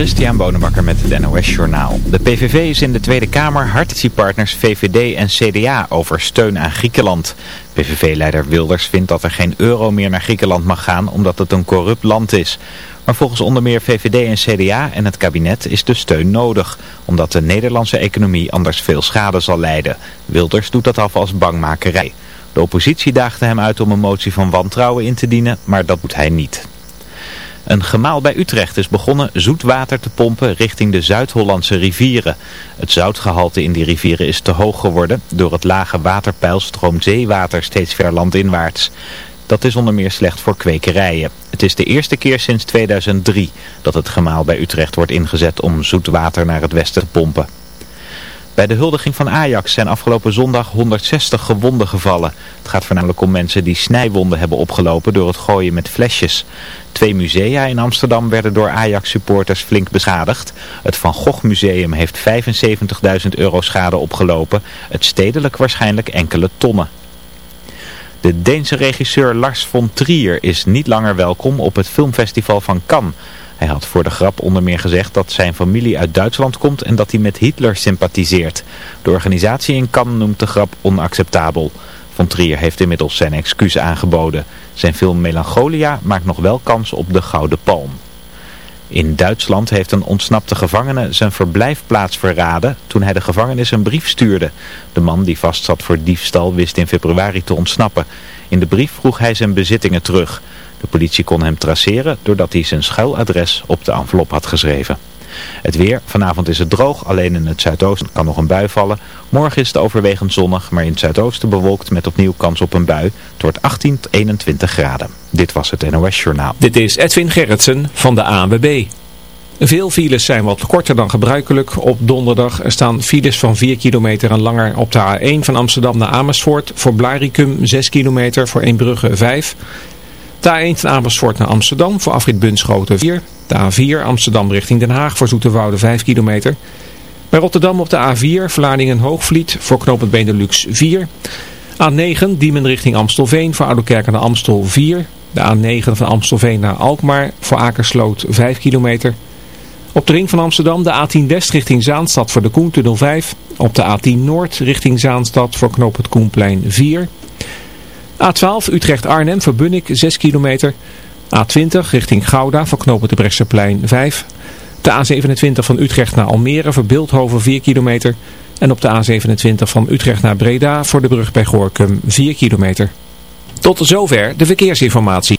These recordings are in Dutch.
Christian Bonenbakker met het NOS Journaal. De PVV is in de Tweede Kamer hartentiepartners VVD en CDA over steun aan Griekenland. PVV-leider Wilders vindt dat er geen euro meer naar Griekenland mag gaan omdat het een corrupt land is. Maar volgens onder meer VVD en CDA en het kabinet is de steun nodig. Omdat de Nederlandse economie anders veel schade zal lijden. Wilders doet dat af als bangmakerij. De oppositie daagde hem uit om een motie van wantrouwen in te dienen, maar dat doet hij niet. Een gemaal bij Utrecht is begonnen zoet water te pompen richting de Zuid-Hollandse rivieren. Het zoutgehalte in die rivieren is te hoog geworden. Door het lage waterpeil stroomt zeewater steeds ver landinwaarts. Dat is onder meer slecht voor kwekerijen. Het is de eerste keer sinds 2003 dat het gemaal bij Utrecht wordt ingezet om zoet water naar het westen te pompen. Bij de huldiging van Ajax zijn afgelopen zondag 160 gewonden gevallen. Het gaat voornamelijk om mensen die snijwonden hebben opgelopen door het gooien met flesjes. Twee musea in Amsterdam werden door Ajax-supporters flink beschadigd. Het Van Gogh Museum heeft 75.000 euro schade opgelopen. Het stedelijk waarschijnlijk enkele tonnen. De Deense regisseur Lars von Trier is niet langer welkom op het filmfestival van Cannes. Hij had voor de grap onder meer gezegd dat zijn familie uit Duitsland komt en dat hij met Hitler sympathiseert. De organisatie in Cannes noemt de grap onacceptabel. Von Trier heeft inmiddels zijn excuus aangeboden. Zijn film Melancholia maakt nog wel kans op de Gouden Palm. In Duitsland heeft een ontsnapte gevangene zijn verblijfplaats verraden toen hij de gevangenis een brief stuurde. De man die vastzat voor diefstal wist in februari te ontsnappen. In de brief vroeg hij zijn bezittingen terug. De politie kon hem traceren doordat hij zijn schuiladres op de envelop had geschreven. Het weer, vanavond is het droog, alleen in het zuidoosten kan nog een bui vallen. Morgen is het overwegend zonnig, maar in het zuidoosten bewolkt met opnieuw kans op een bui. Het wordt 18 tot 21 graden. Dit was het NOS Journaal. Dit is Edwin Gerritsen van de ANWB. Veel files zijn wat korter dan gebruikelijk. Op donderdag er staan files van 4 kilometer en langer op de A1 van Amsterdam naar Amersfoort. Voor Blaricum 6 kilometer, voor Eembrugge 5 de A1 van Amersfoort naar Amsterdam voor afrit Bunschoten 4. De A4 Amsterdam richting Den Haag voor Zoeterwoude 5 kilometer. Bij Rotterdam op de A4 Vlaardingen-Hoogvliet voor knooppunt Benelux 4. A9 Diemen richting Amstelveen voor Oudekerk naar Amstel 4. De A9 van Amstelveen naar Alkmaar voor Akersloot 5 kilometer. Op de ring van Amsterdam de A10 West richting Zaanstad voor de Koentunnel 5. Op de A10 Noord richting Zaanstad voor knooppunt Koenplein 4. A12 Utrecht-Arnhem voor Bunnik 6 kilometer. A20 richting Gouda voor knopen de Brechtseplein 5. De A27 van Utrecht naar Almere voor Beeldhoven 4 kilometer. En op de A27 van Utrecht naar Breda voor de brug bij Gorkum 4 kilometer. Tot zover de verkeersinformatie.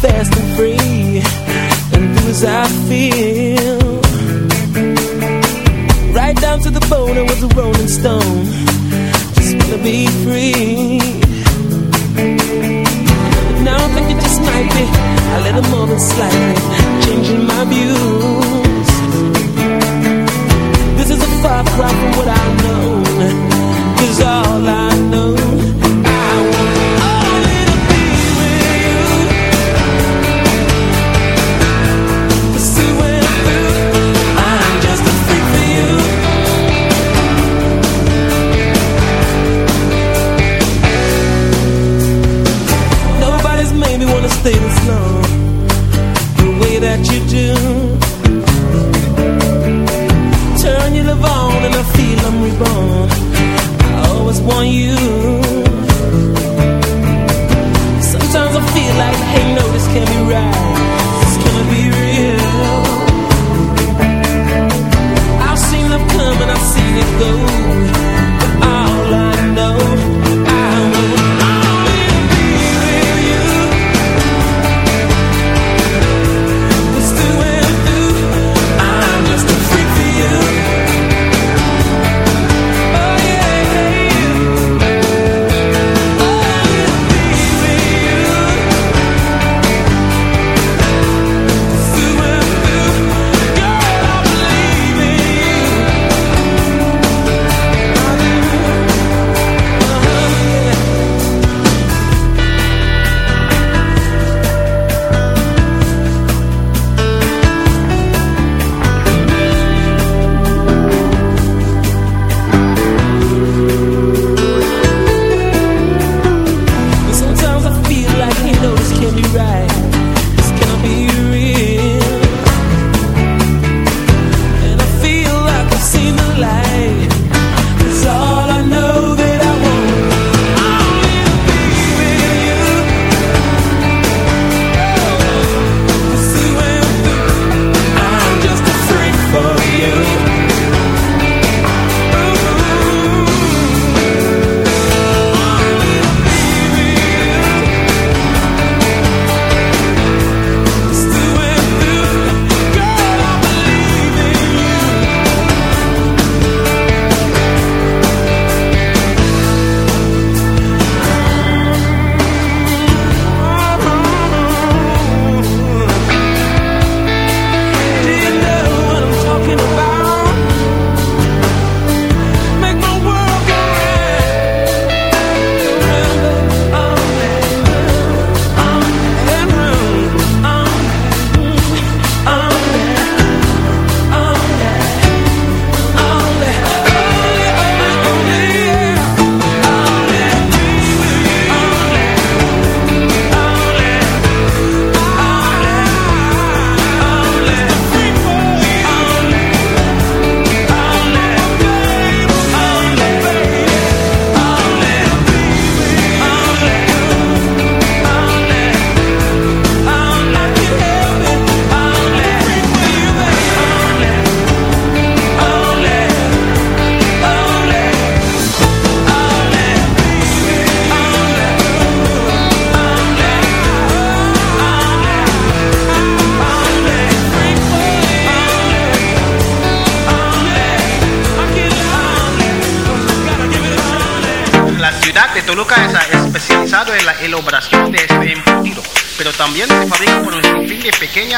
Fast and free. And do as I feel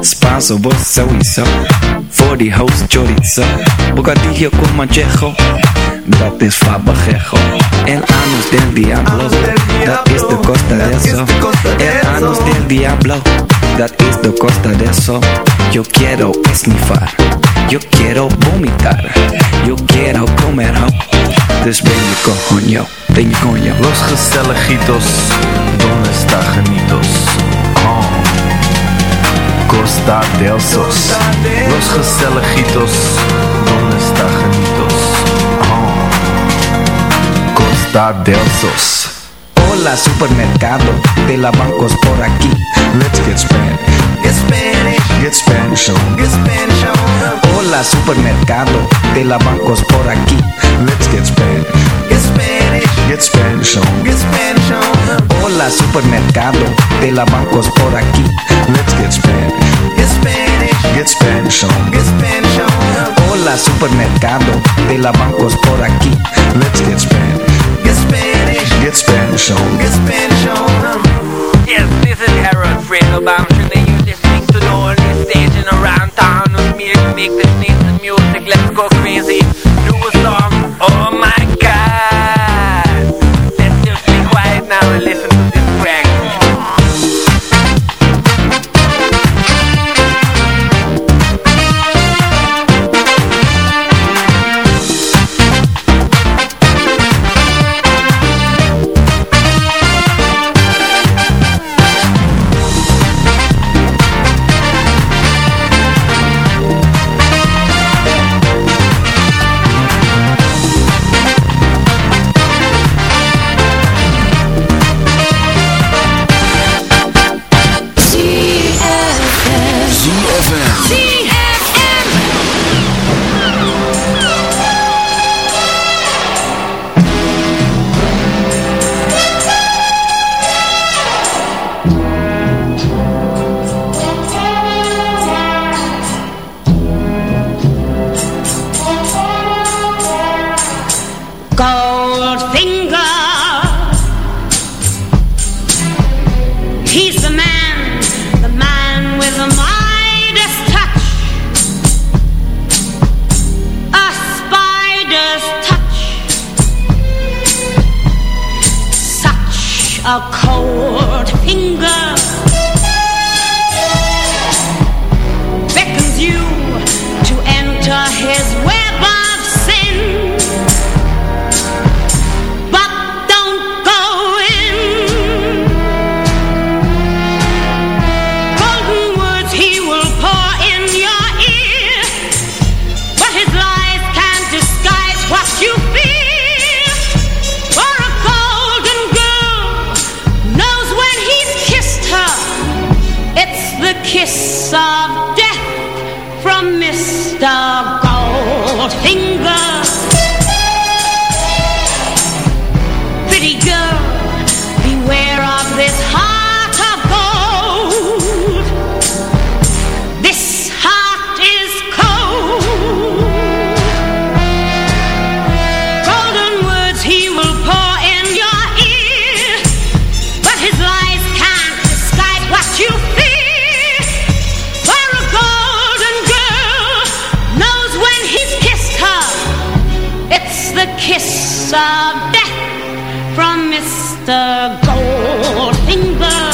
Spanso, vos sowieso. Voor die house chorizo. Bocadillo con manchejo. Dat is fabajejo. El anus del diablo. Dat is de costa de eso. El anus del diablo. Dat is de costa de eso. Yo quiero esnifar. Yo quiero vomitar. Yo quiero comer ho. Dus ben je coño. Ben je coño. Los gezelligitos, donde está genitos? Oh. Costa del Sos. Los gezelligitos, donde está genitos? Oh. Costa del Sos. Hola supermercado de la bancos por aquí. Let's get Spanish. Get Spanish. Get Spanish on. Get Spanish on. Hola supermercado de la bancos por aquí. Let's get Spanish. Get Spanish. Get Spanish on. Get Spanish on. Hola supermercado de la bancos por aquí. Let's get Spanish. Get Spanish. Get Spanish on. Get Spanish on. Hola supermercado de la bancos por aquí. Let's get Spanish. Get Spanish. Get Spanish on. Get Spanish on. Yes, this is Harold Fredelbaum. Should they use this thing to know all this staging around town with me to make this nice music? Let's go crazy. Of death from Mr. Goldfinger. kiss of death from Mr. Goldfinger.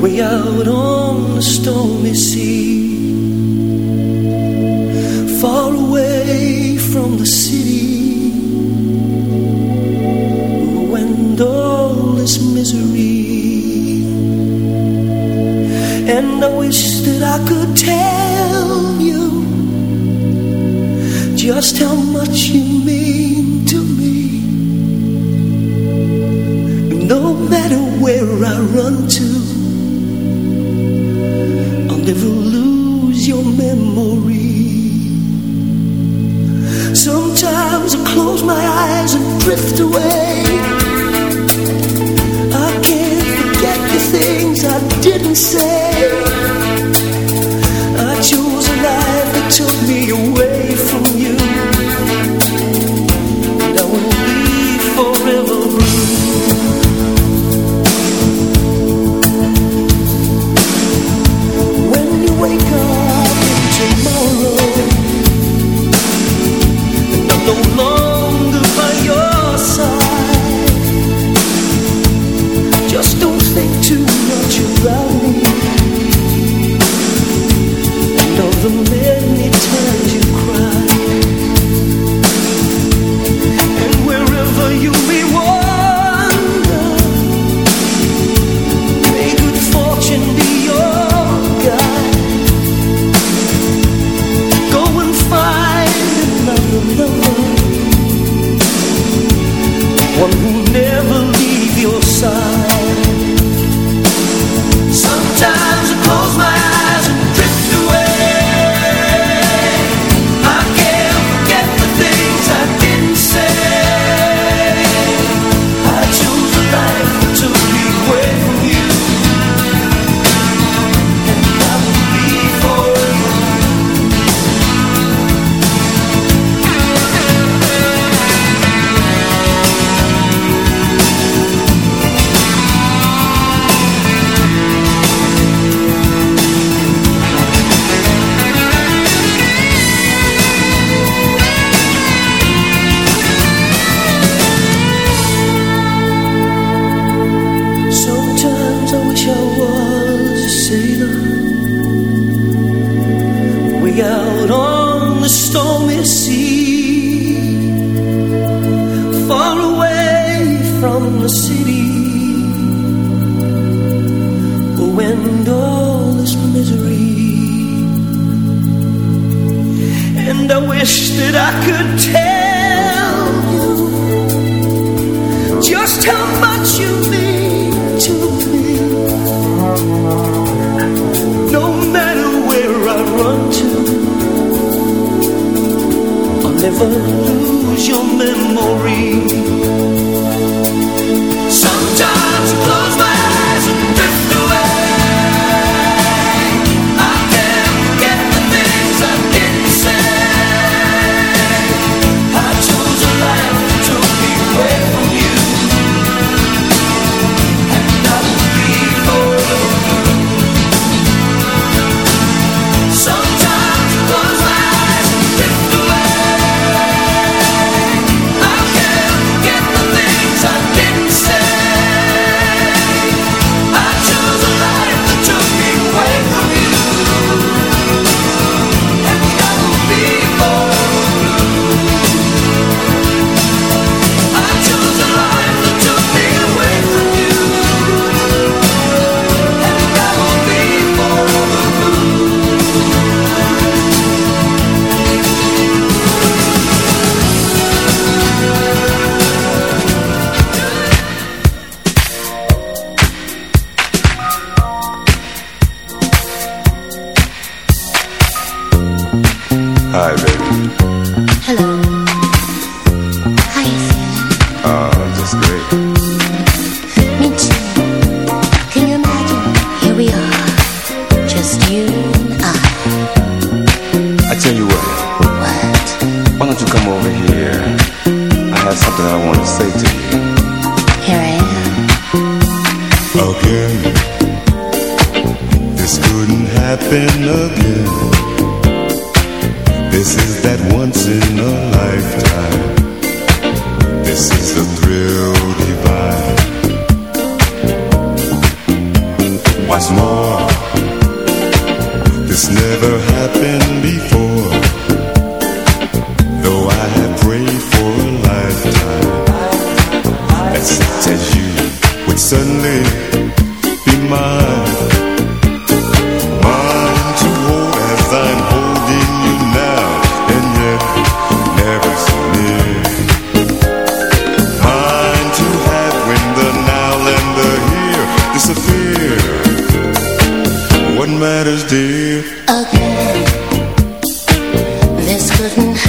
way out on the stormy sea, far away from the city, when all this misery. And I wish that I could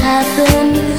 happen.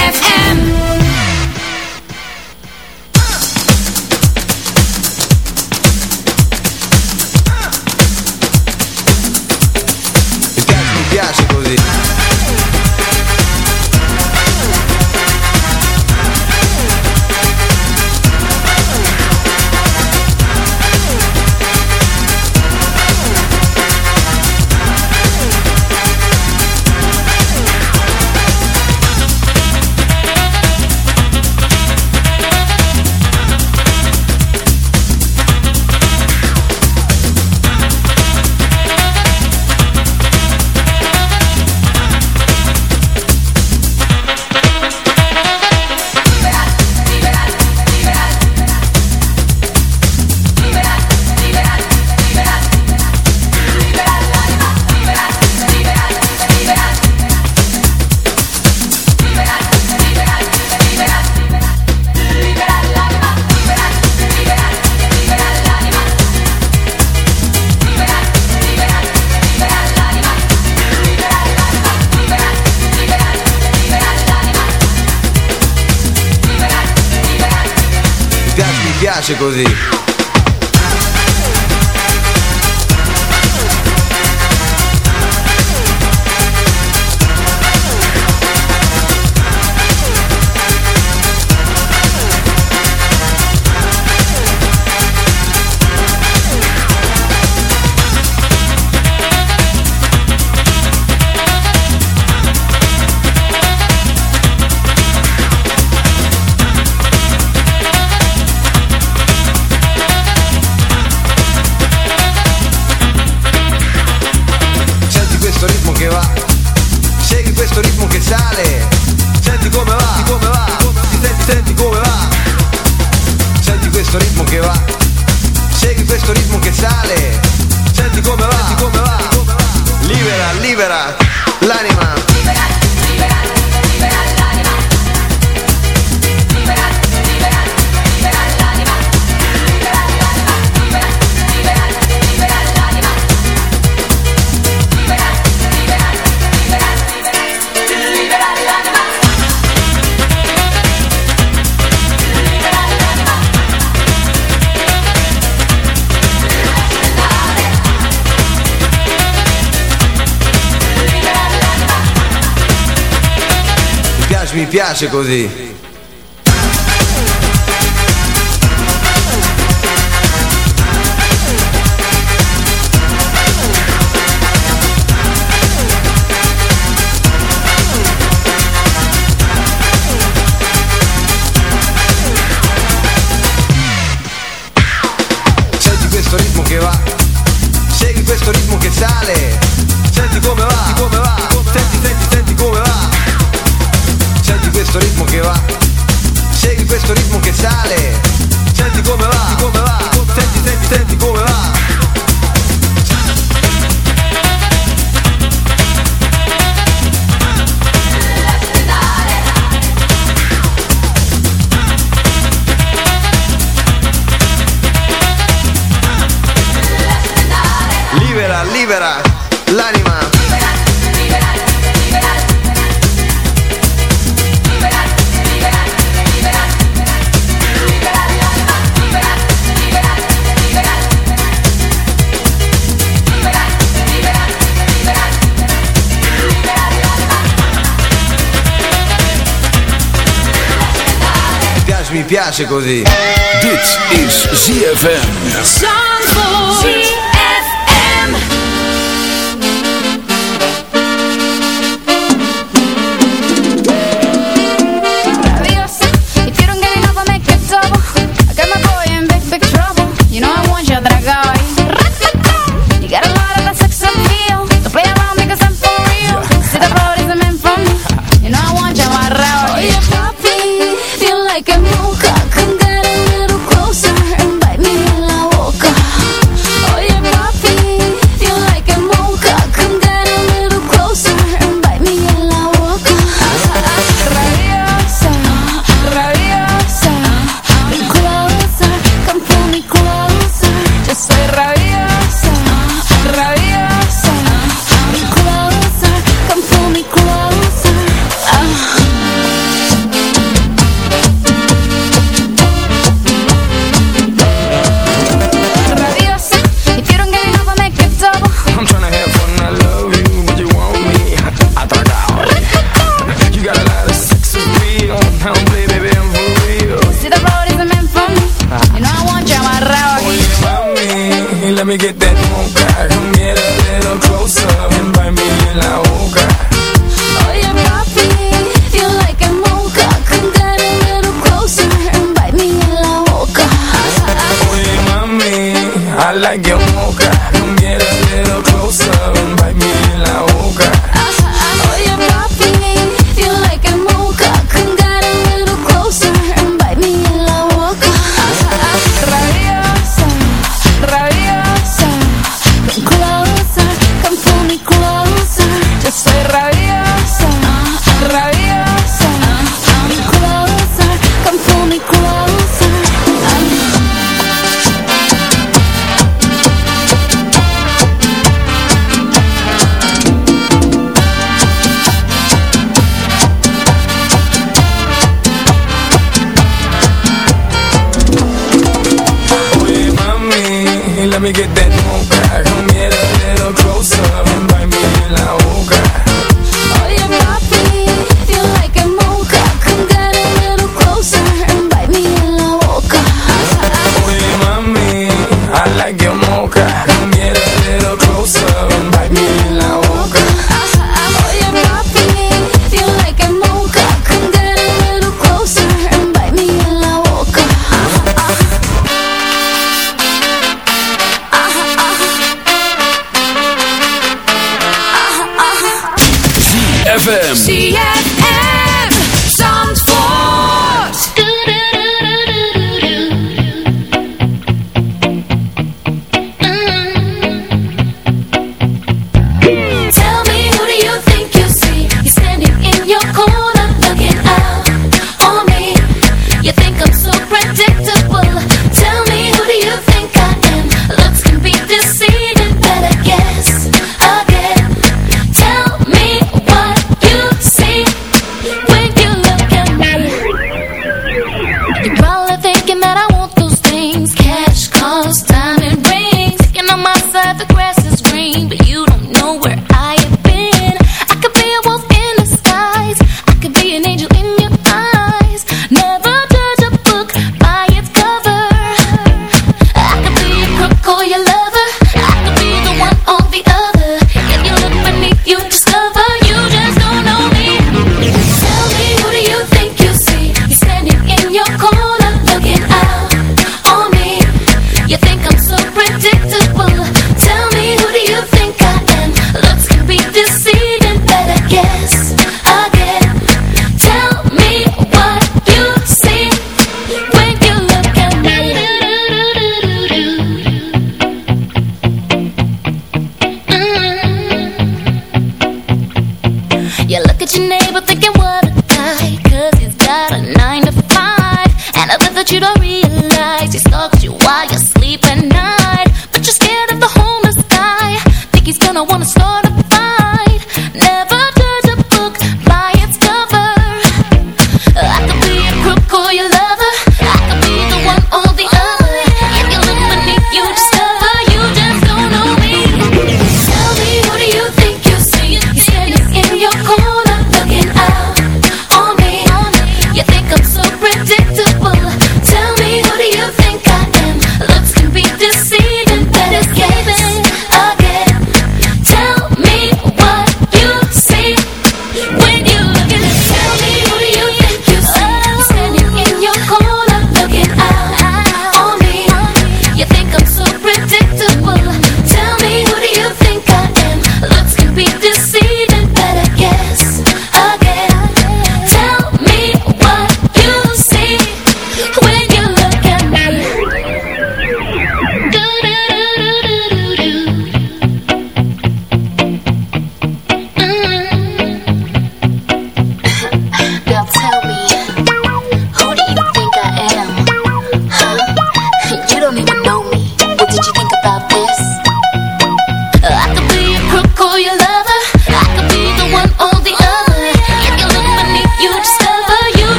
Piace così. Mexico City. Dit is ZFM.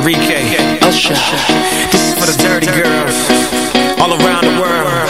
Enrique, Usher. This is for the dirty girls all around the world.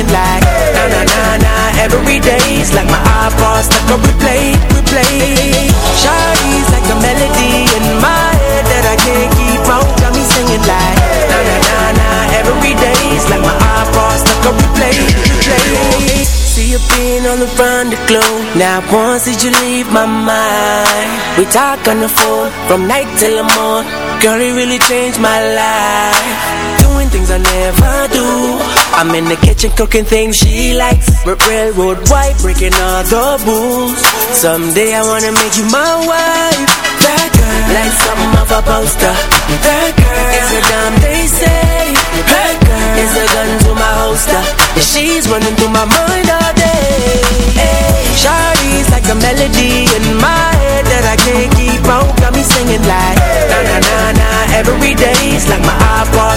Singing like na na na na. Every day's like my iPod stuck on replay, replay. Shawty's like a melody in my head that I can't keep on. Got me singing like na na na na. Every day's like my iPod stuck on replay, replay. See you being on the front of the glow. Now once did you leave my mind? We talk on the phone from night till the morning. Girl, it really changed my life. Things I never do. I'm in the kitchen cooking things she likes. R- railroad white, breaking all the rules. Someday I wanna make you my wife. That girl, like something of a poster. That girl is a damn they say. That girl is a gun to my holster. And she's running through my mind all day. Hey, Shawty's like a melody in my head that I can't keep on. Got me singing like na na na na. Every my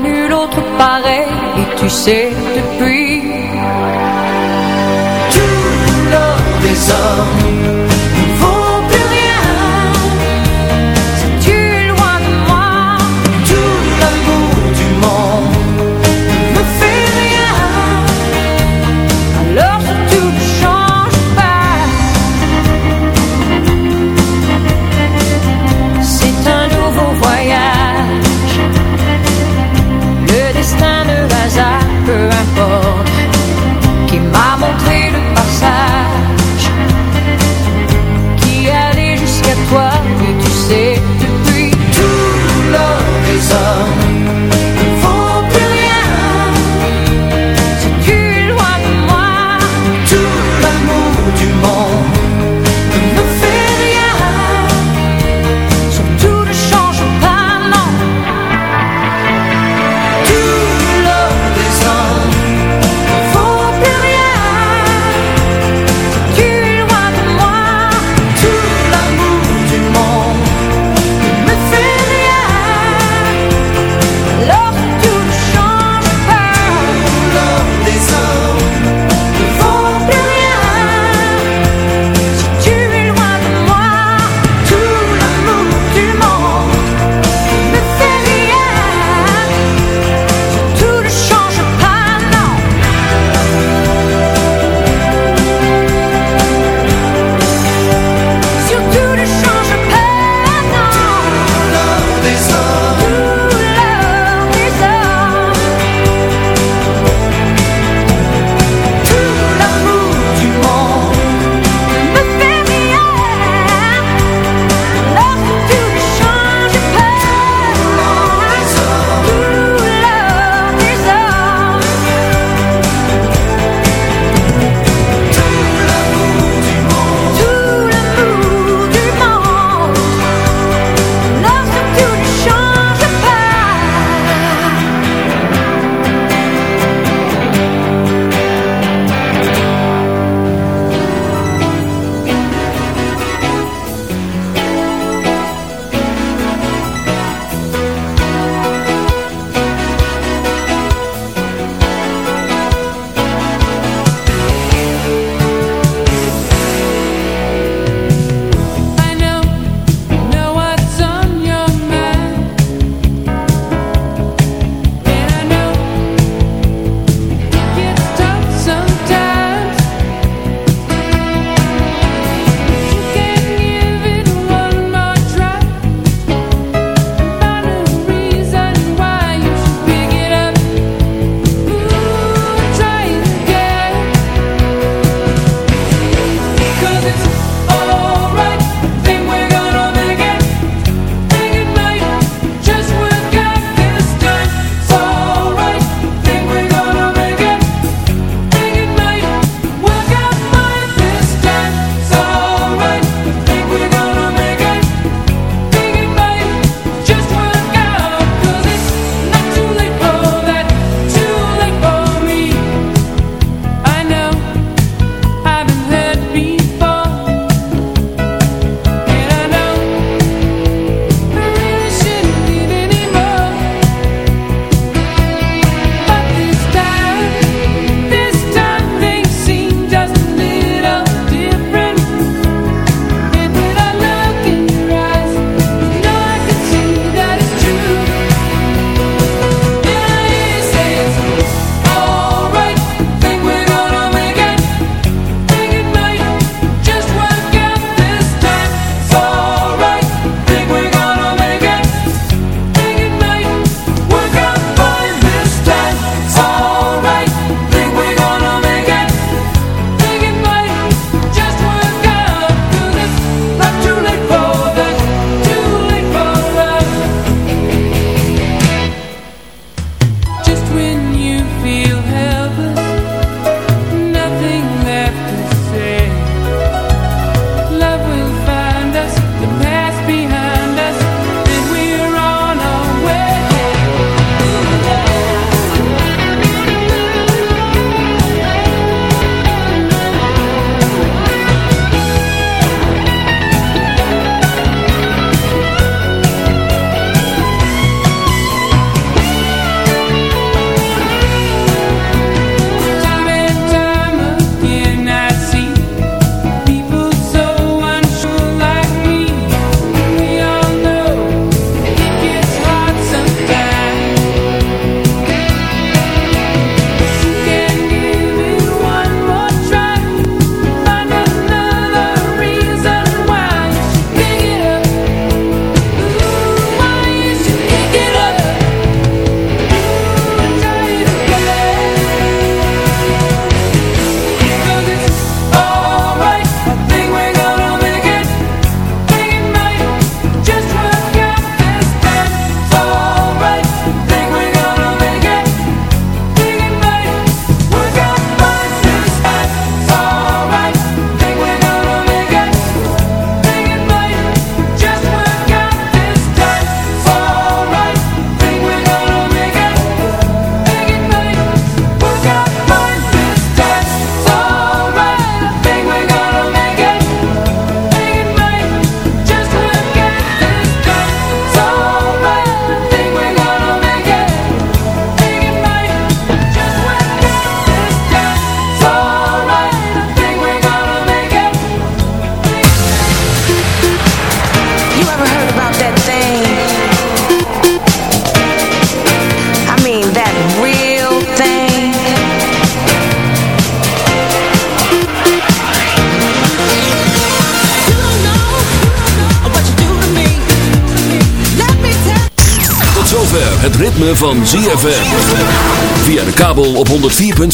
nul autre pareil, et tu sais depuis tout l'or des